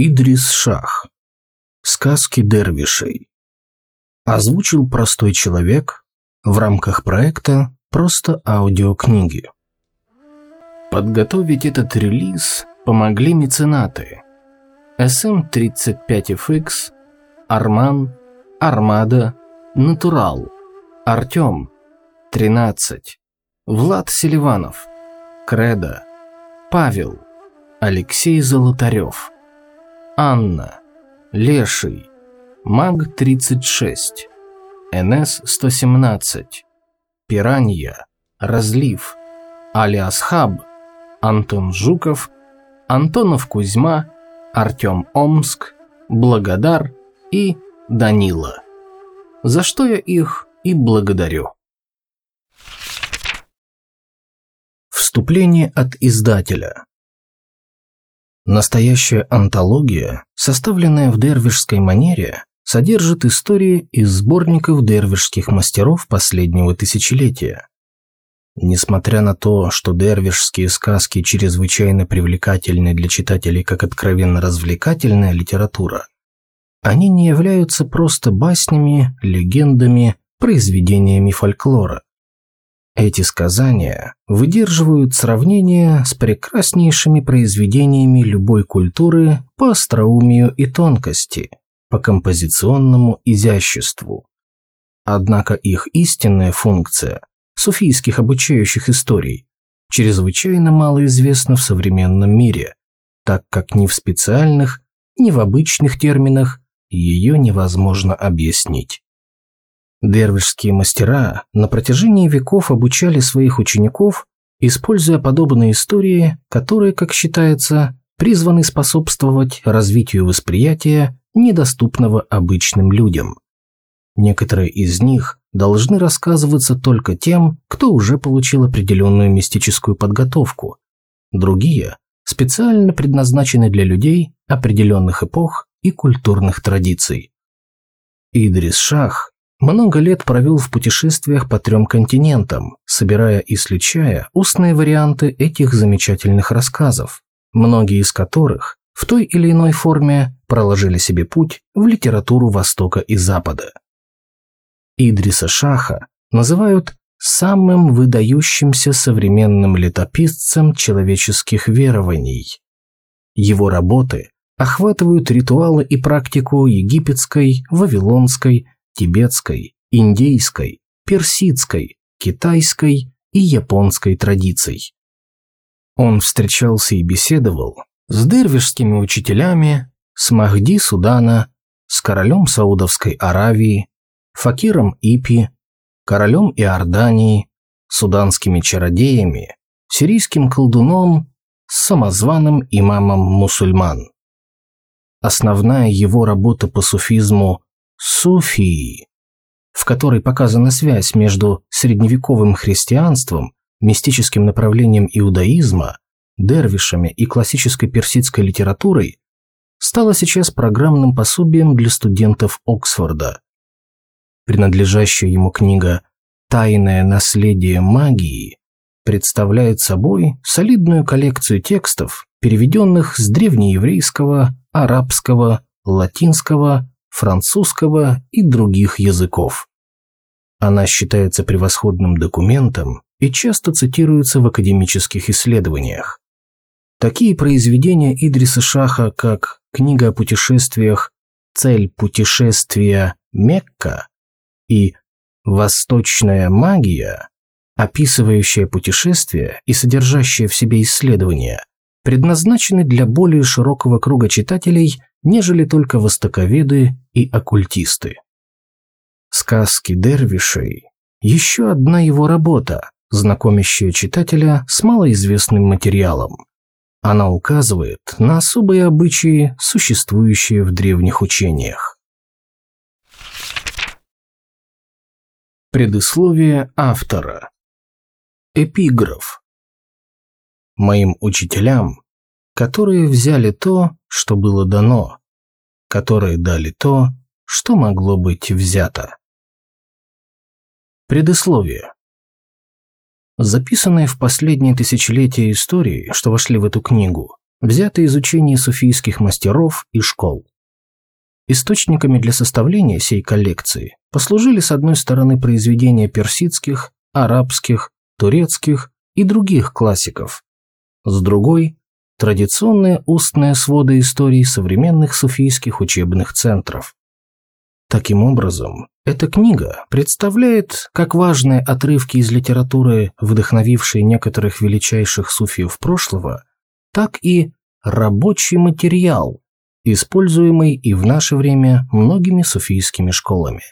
Идрис Шах. Сказки дервишей. Озвучил простой человек в рамках проекта «Просто аудиокниги». Подготовить этот релиз помогли меценаты SM35FX, Арман, Армада, Натурал, Артем, 13, Влад Селиванов, Кредо, Павел, Алексей Золотарев. Анна, Леший, Маг-36, НС-117, Пиранья, Разлив, Алиас Хаб, Антон Жуков, Антонов Кузьма, Артем Омск, Благодар и Данила. За что я их и благодарю. Вступление от издателя. Настоящая антология, составленная в дервишской манере, содержит истории из сборников дервишских мастеров последнего тысячелетия. Несмотря на то, что дервишские сказки чрезвычайно привлекательны для читателей как откровенно развлекательная литература, они не являются просто баснями, легендами, произведениями фольклора. Эти сказания выдерживают сравнение с прекраснейшими произведениями любой культуры по остроумию и тонкости, по композиционному изяществу. Однако их истинная функция суфийских обучающих историй чрезвычайно мало известна в современном мире, так как ни в специальных, ни в обычных терминах ее невозможно объяснить. Дервишские мастера на протяжении веков обучали своих учеников, используя подобные истории, которые, как считается, призваны способствовать развитию восприятия, недоступного обычным людям. Некоторые из них должны рассказываться только тем, кто уже получил определенную мистическую подготовку. Другие специально предназначены для людей определенных эпох и культурных традиций. Идрис Шах много лет провел в путешествиях по трем континентам, собирая и сличая устные варианты этих замечательных рассказов, многие из которых в той или иной форме проложили себе путь в литературу Востока и Запада. Идриса Шаха называют самым выдающимся современным летописцем человеческих верований. Его работы охватывают ритуалы и практику египетской, вавилонской, тибетской, индейской, персидской, китайской и японской традиций. Он встречался и беседовал с дервишскими учителями, с Махди Судана, с королем Саудовской Аравии, факиром Ипи, королем Иордании, суданскими чародеями, сирийским колдуном, с самозваным имамом мусульман. Основная его работа по суфизму Суфии, в которой показана связь между средневековым христианством, мистическим направлением иудаизма, дервишами и классической персидской литературой, стала сейчас программным пособием для студентов Оксфорда. Принадлежащая ему книга «Тайное наследие магии» представляет собой солидную коллекцию текстов, переведенных с древнееврейского, арабского, латинского, французского и других языков. Она считается превосходным документом и часто цитируется в академических исследованиях. Такие произведения Идриса Шаха, как «Книга о путешествиях. Цель путешествия Мекка» и «Восточная магия», описывающая путешествия и содержащая в себе исследования, предназначены для более широкого круга читателей нежели только востоковеды и оккультисты. Сказки Дервишей – еще одна его работа, знакомящая читателя с малоизвестным материалом. Она указывает на особые обычаи, существующие в древних учениях. Предисловие автора Эпиграф Моим учителям которые взяли то, что было дано, которые дали то, что могло быть взято. Предисловие. Записанные в последние тысячелетия истории, что вошли в эту книгу, взяты из учения суфийских мастеров и школ. Источниками для составления сей коллекции послужили с одной стороны произведения персидских, арабских, турецких и других классиков, с другой – традиционные устные своды истории современных суфийских учебных центров. Таким образом, эта книга представляет как важные отрывки из литературы, вдохновившие некоторых величайших суфиев прошлого, так и рабочий материал, используемый и в наше время многими суфийскими школами.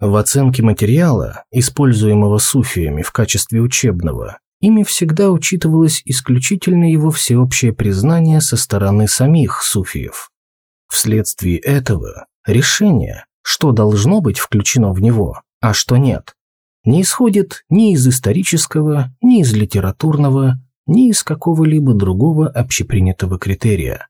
В оценке материала, используемого суфиями в качестве учебного, ими всегда учитывалось исключительно его всеобщее признание со стороны самих суфиев. Вследствие этого решение, что должно быть включено в него, а что нет, не исходит ни из исторического, ни из литературного, ни из какого-либо другого общепринятого критерия.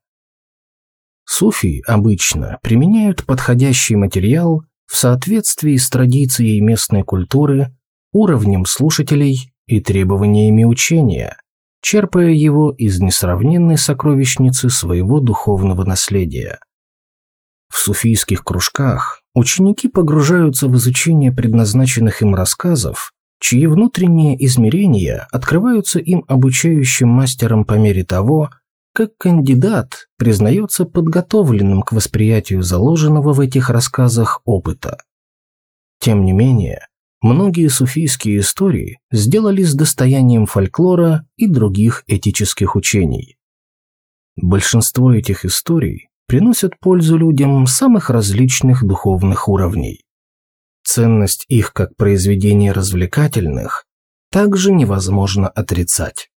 Суфии обычно применяют подходящий материал в соответствии с традицией местной культуры, уровнем слушателей и требованиями учения, черпая его из несравненной сокровищницы своего духовного наследия. В суфийских кружках ученики погружаются в изучение предназначенных им рассказов, чьи внутренние измерения открываются им обучающим мастером по мере того, как кандидат признается подготовленным к восприятию заложенного в этих рассказах опыта. Тем не менее, многие суфийские истории сделались достоянием фольклора и других этических учений. Большинство этих историй приносят пользу людям самых различных духовных уровней. Ценность их как произведений развлекательных также невозможно отрицать.